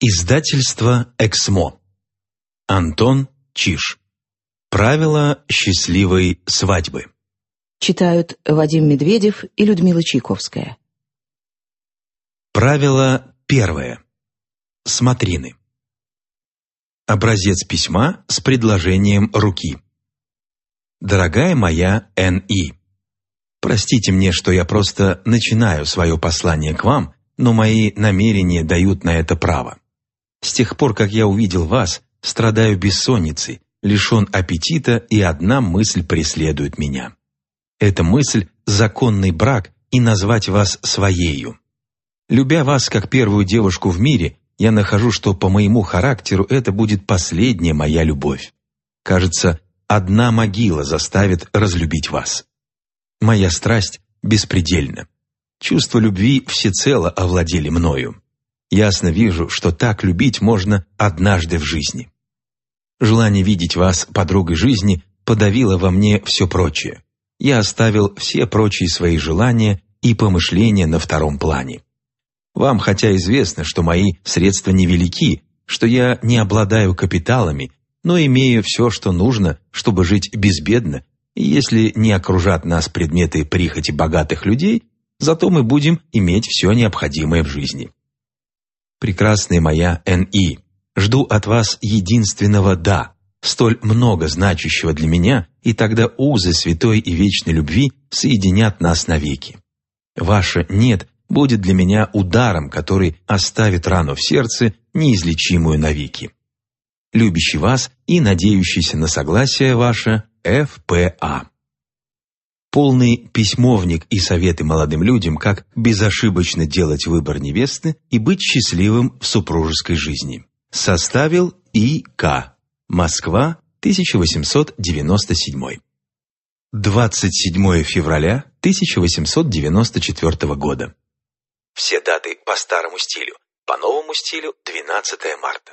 Издательство «Эксмо». Антон Чиш. Правила счастливой свадьбы. Читают Вадим Медведев и Людмила Чайковская. Правило первое. Смотрины. Образец письма с предложением руки. Дорогая моя Н.И. Простите мне, что я просто начинаю свое послание к вам, но мои намерения дают на это право. С тех пор, как я увидел вас, страдаю бессонницей, лишен аппетита, и одна мысль преследует меня. Эта мысль – законный брак и назвать вас своею. Любя вас как первую девушку в мире, я нахожу, что по моему характеру это будет последняя моя любовь. Кажется, одна могила заставит разлюбить вас. Моя страсть беспредельна. Чувство любви всецело овладели мною. Ясно вижу, что так любить можно однажды в жизни. Желание видеть вас подругой жизни подавило во мне все прочее. Я оставил все прочие свои желания и помышления на втором плане. Вам хотя известно, что мои средства невелики, что я не обладаю капиталами, но имею все, что нужно, чтобы жить безбедно, и если не окружат нас предметы прихоти богатых людей, зато мы будем иметь все необходимое в жизни прекрасная моя Н.И., жду от вас единственного «да», столь много значащего для меня, и тогда узы святой и вечной любви соединят нас навеки. Ваше «нет» будет для меня ударом, который оставит рану в сердце, неизлечимую навеки. Любящий вас и надеющийся на согласие ваше Ф.П.А полный письмовник и советы молодым людям, как безошибочно делать выбор невесты и быть счастливым в супружеской жизни. Составил И.К. Москва, 1897. 27 февраля 1894 года. Все даты по старому стилю, по новому стилю 12 марта.